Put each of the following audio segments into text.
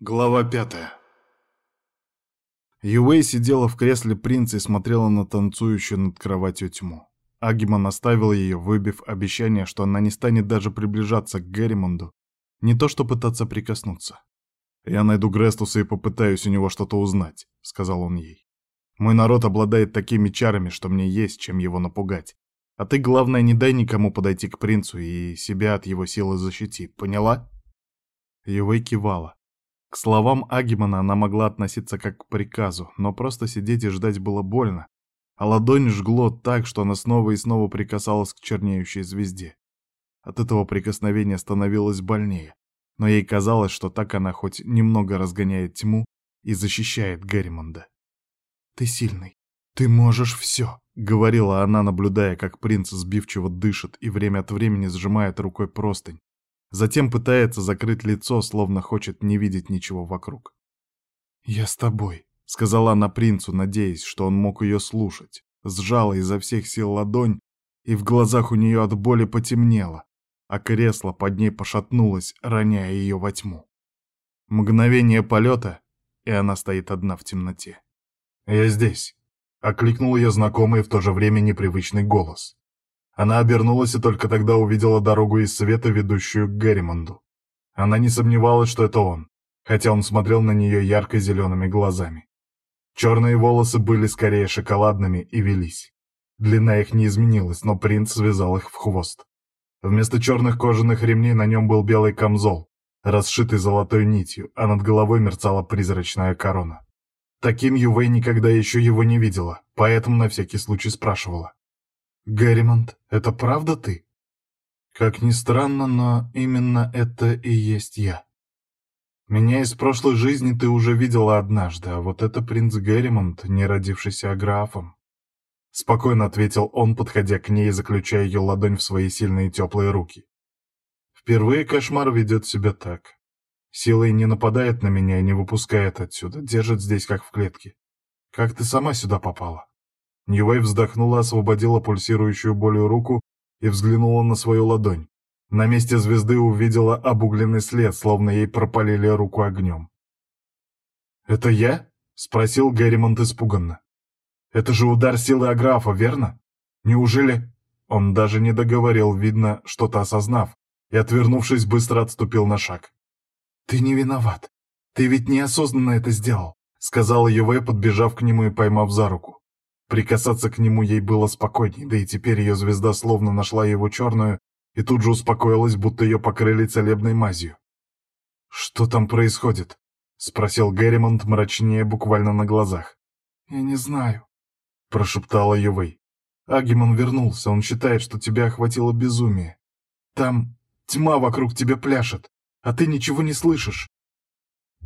Глава пятая. Юэй сидела в кресле принца и смотрела на танцующую над кроватью тьму. Агимон оставил ее, выбив обещание, что она не станет даже приближаться к Герримонду, не то что пытаться прикоснуться. «Я найду Грестуса и попытаюсь у него что-то узнать», — сказал он ей. «Мой народ обладает такими чарами, что мне есть чем его напугать. А ты, главное, не дай никому подойти к принцу и себя от его силы защити, поняла?» Юэй кивала. К словам Агимана она могла относиться как к приказу, но просто сидеть и ждать было больно, а ладонь жгло так, что она снова и снова прикасалась к чернеющей звезде. От этого прикосновения становилось больнее, но ей казалось, что так она хоть немного разгоняет тьму и защищает Герримонда. «Ты сильный, ты можешь все», — говорила она, наблюдая, как принц сбивчиво дышит и время от времени сжимает рукой простынь, Затем пытается закрыть лицо, словно хочет не видеть ничего вокруг. «Я с тобой», — сказала она принцу, надеясь, что он мог ее слушать. Сжала изо всех сил ладонь, и в глазах у нее от боли потемнело, а кресло под ней пошатнулось, роняя ее во тьму. Мгновение полета, и она стоит одна в темноте. «Я здесь», — окликнул ее знакомый в то же время непривычный голос. Она обернулась и только тогда увидела дорогу из света, ведущую к Герримонду. Она не сомневалась, что это он, хотя он смотрел на нее ярко-зелеными глазами. Черные волосы были скорее шоколадными и велись. Длина их не изменилась, но принц связал их в хвост. Вместо черных кожаных ремней на нем был белый камзол, расшитый золотой нитью, а над головой мерцала призрачная корона. Таким Ювей никогда еще его не видела, поэтому на всякий случай спрашивала. Герримонт, это правда ты? Как ни странно, но именно это и есть я. Меня из прошлой жизни ты уже видела однажды, а вот это принц Герримонт, не родившийся аграфом. Спокойно ответил он, подходя к ней и заключая ее ладонь в свои сильные теплые руки. Впервые кошмар ведет себя так. Силой не нападает на меня и не выпускает отсюда, держит здесь как в клетке. Как ты сама сюда попала? Ньюэй вздохнула, освободила пульсирующую болью руку и взглянула на свою ладонь. На месте звезды увидела обугленный след, словно ей пропалили руку огнем. «Это я?» — спросил Герримонт испуганно. «Это же удар силы Аграфа, верно? Неужели...» Он даже не договорил, видно, что-то осознав, и, отвернувшись, быстро отступил на шаг. «Ты не виноват. Ты ведь неосознанно это сделал», — сказала Юве, подбежав к нему и поймав за руку. Прикасаться к нему ей было спокойней, да и теперь ее звезда словно нашла его черную и тут же успокоилась, будто ее покрыли целебной мазью. «Что там происходит?» — спросил Герримонт мрачнее буквально на глазах. «Я не знаю», — прошептала Ювей. «Агимон вернулся, он считает, что тебя охватило безумие. Там тьма вокруг тебя пляшет, а ты ничего не слышишь».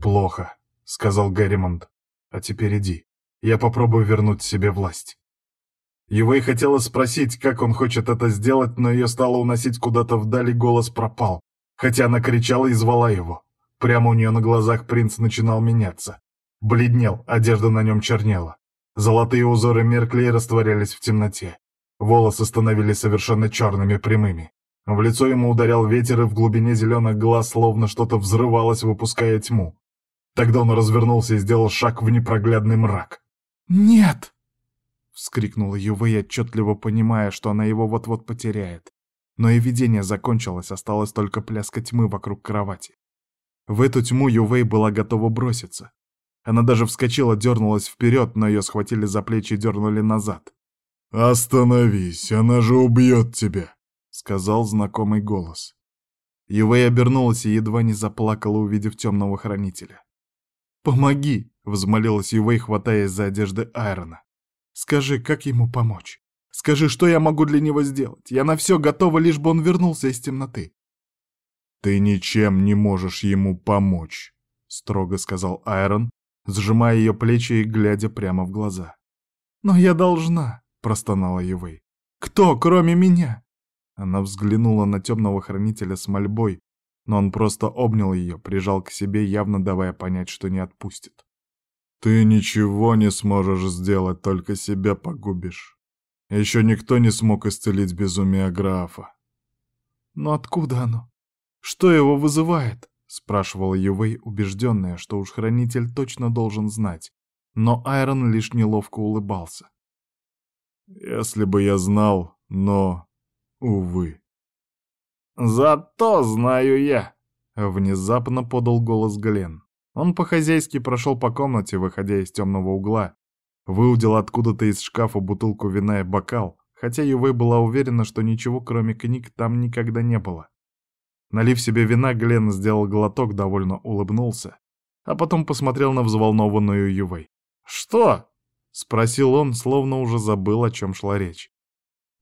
«Плохо», — сказал Герримонт. «А теперь иди». Я попробую вернуть себе власть. Ювей хотела спросить, как он хочет это сделать, но ее стало уносить куда-то вдали, голос пропал, хотя она кричала и звала его. Прямо у нее на глазах принц начинал меняться. Бледнел, одежда на нем чернела. Золотые узоры меркли и растворялись в темноте. Волосы становились совершенно черными, прямыми. В лицо ему ударял ветер, и в глубине зеленых глаз словно что-то взрывалось, выпуская тьму. Тогда он развернулся и сделал шаг в непроглядный мрак. «Нет!» — вскрикнула Ювей, отчетливо понимая, что она его вот-вот потеряет. Но и видение закончилось, осталось только пляска тьмы вокруг кровати. В эту тьму Ювей была готова броситься. Она даже вскочила, дернулась вперед, но ее схватили за плечи и дернули назад. «Остановись, она же убьет тебя!» — сказал знакомый голос. Ювей обернулась и едва не заплакала, увидев темного хранителя. «Помоги!» — взмолилась Ювей, хватаясь за одежды Айрона. «Скажи, как ему помочь? Скажи, что я могу для него сделать? Я на все готова, лишь бы он вернулся из темноты». «Ты ничем не можешь ему помочь», — строго сказал Айрон, сжимая ее плечи и глядя прямо в глаза. «Но я должна», — простонала Ювей. «Кто, кроме меня?» Она взглянула на темного хранителя с мольбой, но он просто обнял ее, прижал к себе, явно давая понять, что не отпустит. «Ты ничего не сможешь сделать, только себя погубишь. Еще никто не смог исцелить безумие графа». «Но откуда оно? Что его вызывает?» — спрашивала Ювей, убежденная, что уж хранитель точно должен знать. Но Айрон лишь неловко улыбался. «Если бы я знал, но... увы». «Зато знаю я», — внезапно подал голос Глен. Он по-хозяйски прошел по комнате, выходя из темного угла, выудил откуда-то из шкафа бутылку вина и бокал, хотя Ювей была уверена, что ничего кроме книг там никогда не было. Налив себе вина, Глен сделал глоток, довольно улыбнулся, а потом посмотрел на взволнованную Ювей. «Что?» — спросил он, словно уже забыл, о чем шла речь.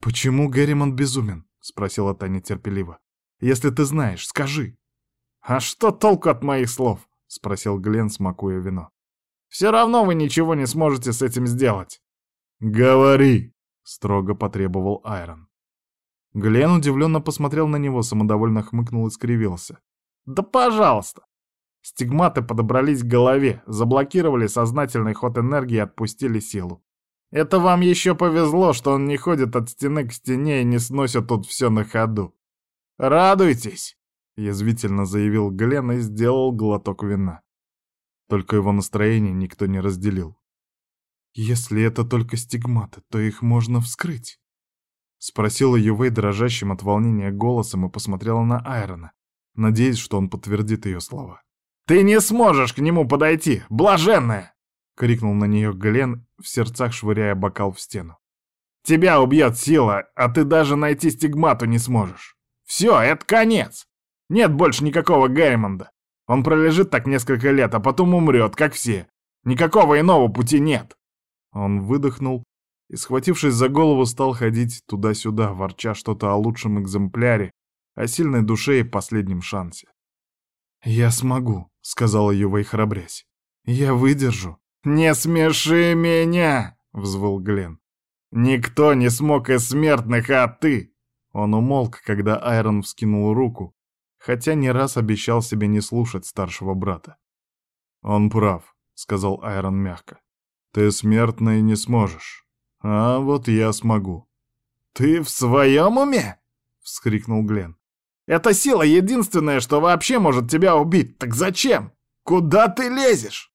«Почему Герриман безумен?» — спросила Таня терпеливо. «Если ты знаешь, скажи». «А что толку от моих слов?» — спросил Глен, смакуя вино. «Все равно вы ничего не сможете с этим сделать». «Говори!» — строго потребовал Айрон. Глен удивленно посмотрел на него, самодовольно хмыкнул и скривился. «Да пожалуйста!» Стигматы подобрались к голове, заблокировали сознательный ход энергии и отпустили силу. Это вам еще повезло, что он не ходит от стены к стене и не сносит тут все на ходу. «Радуйтесь!» — язвительно заявил Глен и сделал глоток вина. Только его настроение никто не разделил. «Если это только стигматы, то их можно вскрыть», Спросила Ювей дрожащим от волнения голосом и посмотрела на Айрона, надеясь, что он подтвердит ее слова. «Ты не сможешь к нему подойти, блаженная!» — крикнул на нее Глен, в сердцах швыряя бокал в стену. «Тебя убьет сила, а ты даже найти стигмату не сможешь. Все, это конец. Нет больше никакого Геймонда. Он пролежит так несколько лет, а потом умрет, как все. Никакого иного пути нет». Он выдохнул и, схватившись за голову, стал ходить туда-сюда, ворча что-то о лучшем экземпляре, о сильной душе и последнем шансе. «Я смогу», — сказала Ювей, храбрясь. «Я выдержу». «Не смеши меня!» — взвыл Глен. «Никто не смог из смертных, а ты!» Он умолк, когда Айрон вскинул руку, хотя не раз обещал себе не слушать старшего брата. «Он прав», — сказал Айрон мягко. «Ты смертный не сможешь. А вот я смогу. Ты в своем уме? вскрикнул Глен. Эта сила единственная, что вообще может тебя убить. Так зачем? Куда ты лезешь?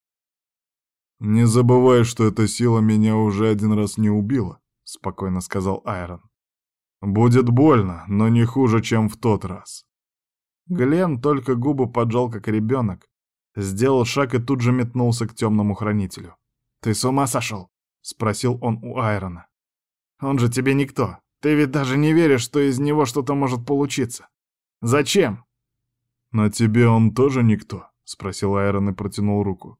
Не забывай, что эта сила меня уже один раз не убила, спокойно сказал Айрон. Будет больно, но не хуже, чем в тот раз. Глен только губы поджал, как ребенок, сделал шаг и тут же метнулся к темному хранителю. «Ты с ума сошел? — спросил он у Айрона. «Он же тебе никто. Ты ведь даже не веришь, что из него что-то может получиться. Зачем?» «На тебе он тоже никто?» — спросил Айрон и протянул руку.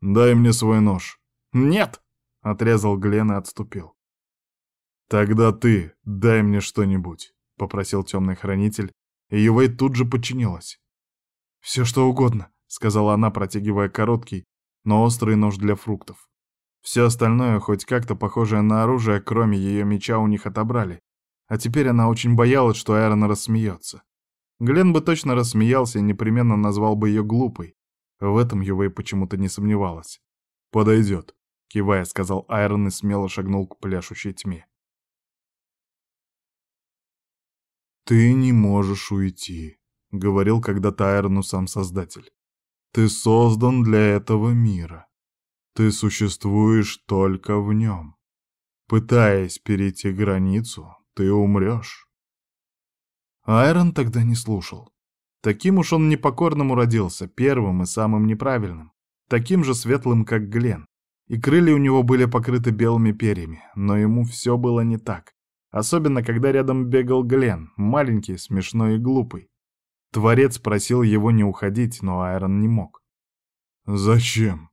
«Дай мне свой нож». «Нет!» — отрезал Глен и отступил. «Тогда ты дай мне что-нибудь», — попросил темный хранитель, и Ювей тут же подчинилась. «Все что угодно», — сказала она, протягивая короткий, но острый нож для фруктов. Все остальное, хоть как-то похожее на оружие, кроме ее меча, у них отобрали. А теперь она очень боялась, что Айрон рассмеется. Глен бы точно рассмеялся и непременно назвал бы ее глупой. В этом Ювей почему-то не сомневалась. «Подойдет», — кивая, сказал Айрон и смело шагнул к пляшущей тьме. «Ты не можешь уйти», — говорил когда-то Айрону сам Создатель. «Ты создан для этого мира. Ты существуешь только в нем. Пытаясь перейти границу, ты умрешь. Айрон тогда не слушал. Таким уж он непокорным уродился, первым и самым неправильным, таким же светлым, как Глен. И крылья у него были покрыты белыми перьями, но ему все было не так. Особенно, когда рядом бегал Глен, маленький, смешной и глупый. Творец просил его не уходить, но Айрон не мог. «Зачем?»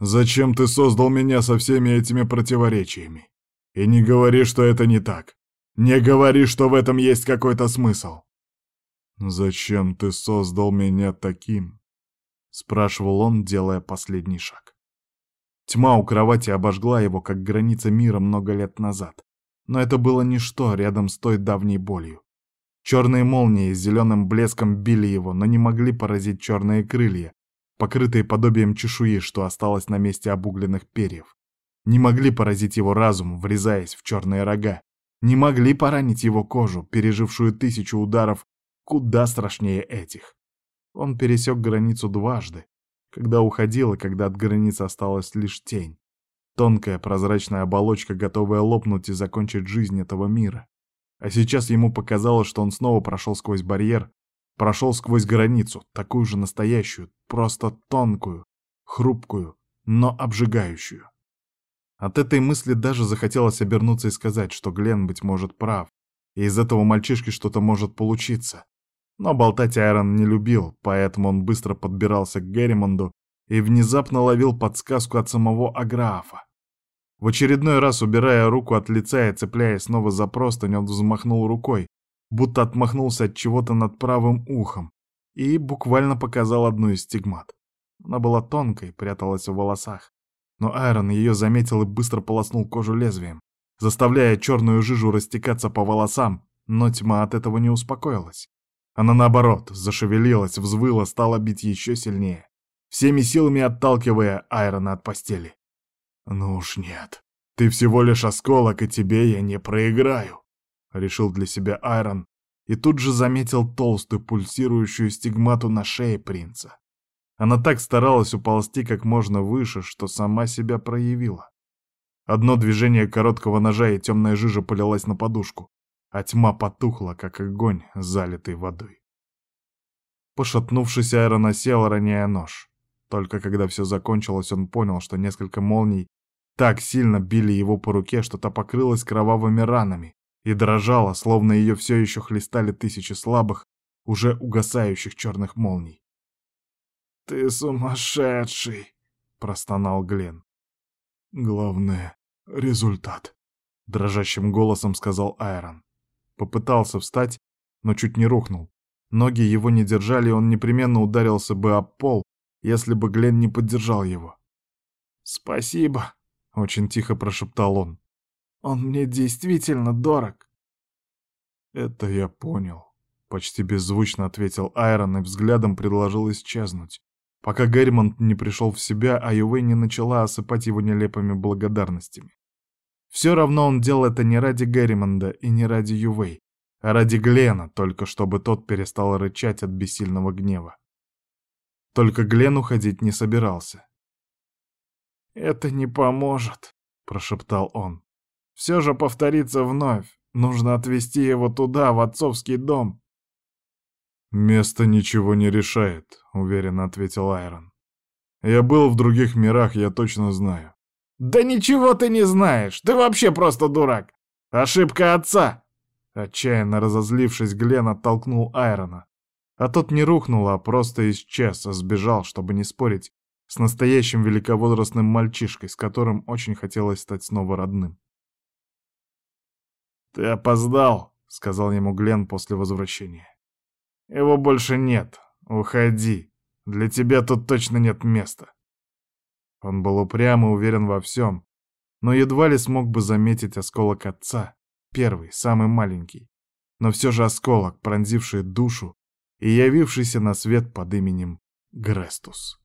Зачем ты создал меня со всеми этими противоречиями? И не говори, что это не так. Не говори, что в этом есть какой-то смысл. Зачем ты создал меня таким? Спрашивал он, делая последний шаг. Тьма у кровати обожгла его, как граница мира много лет назад. Но это было ничто рядом с той давней болью. Черные молнии с зеленым блеском били его, но не могли поразить черные крылья, покрытые подобием чешуи, что осталось на месте обугленных перьев. Не могли поразить его разум, врезаясь в черные рога. Не могли поранить его кожу, пережившую тысячу ударов, куда страшнее этих. Он пересек границу дважды, когда уходил и когда от границы осталась лишь тень. Тонкая прозрачная оболочка, готовая лопнуть и закончить жизнь этого мира. А сейчас ему показалось, что он снова прошел сквозь барьер, прошел сквозь границу, такую же настоящую, просто тонкую, хрупкую, но обжигающую. От этой мысли даже захотелось обернуться и сказать, что Глен, быть может, прав, и из этого мальчишки что-то может получиться. Но болтать Айрон не любил, поэтому он быстро подбирался к Герримонду и внезапно ловил подсказку от самого Аграфа. В очередной раз, убирая руку от лица и цепляясь снова за простынь, он взмахнул рукой, будто отмахнулся от чего-то над правым ухом, и буквально показал одну из стигмат. Она была тонкой, пряталась в волосах. Но Айрон ее заметил и быстро полоснул кожу лезвием, заставляя черную жижу растекаться по волосам, но тьма от этого не успокоилась. Она, наоборот, зашевелилась, взвыла, стала бить еще сильнее, всеми силами отталкивая Айрона от постели. «Ну уж нет, ты всего лишь осколок, и тебе я не проиграю», — решил для себя Айрон, и тут же заметил толстую пульсирующую стигмату на шее принца. Она так старалась уползти как можно выше, что сама себя проявила. Одно движение короткого ножа, и темная жижа полилась на подушку, а тьма потухла, как огонь, залитый водой. Пошатнувшись, Айрон осел, роняя нож. Только когда все закончилось, он понял, что несколько молний так сильно били его по руке, что та покрылась кровавыми ранами и дрожала, словно ее все еще хлестали тысячи слабых, уже угасающих черных молний. «Ты сумасшедший!» — простонал Глен. «Главное — результат», — дрожащим голосом сказал Айрон. Попытался встать, но чуть не рухнул. Ноги его не держали, он непременно ударился бы об пол, если бы Глен не поддержал его. «Спасибо», — очень тихо прошептал он. «Он мне действительно дорог». «Это я понял», — почти беззвучно ответил Айрон и взглядом предложил исчезнуть пока Герримонт не пришел в себя, а Ювей не начала осыпать его нелепыми благодарностями. Все равно он делал это не ради Герримонда и не ради Ювей, а ради Глена, только чтобы тот перестал рычать от бессильного гнева. Только Глен уходить не собирался. «Это не поможет», — прошептал он. «Все же повторится вновь. Нужно отвезти его туда, в отцовский дом. «Место ничего не решает», — уверенно ответил Айрон. «Я был в других мирах, я точно знаю». «Да ничего ты не знаешь! Ты вообще просто дурак! Ошибка отца!» Отчаянно разозлившись, Глен оттолкнул Айрона. А тот не рухнул, а просто исчез, а сбежал, чтобы не спорить с настоящим великовозрастным мальчишкой, с которым очень хотелось стать снова родным. «Ты опоздал», — сказал ему Глен после возвращения. Его больше нет. Уходи. Для тебя тут точно нет места. Он был упрям и уверен во всем, но едва ли смог бы заметить осколок отца, первый, самый маленький, но все же осколок, пронзивший душу и явившийся на свет под именем Грестус.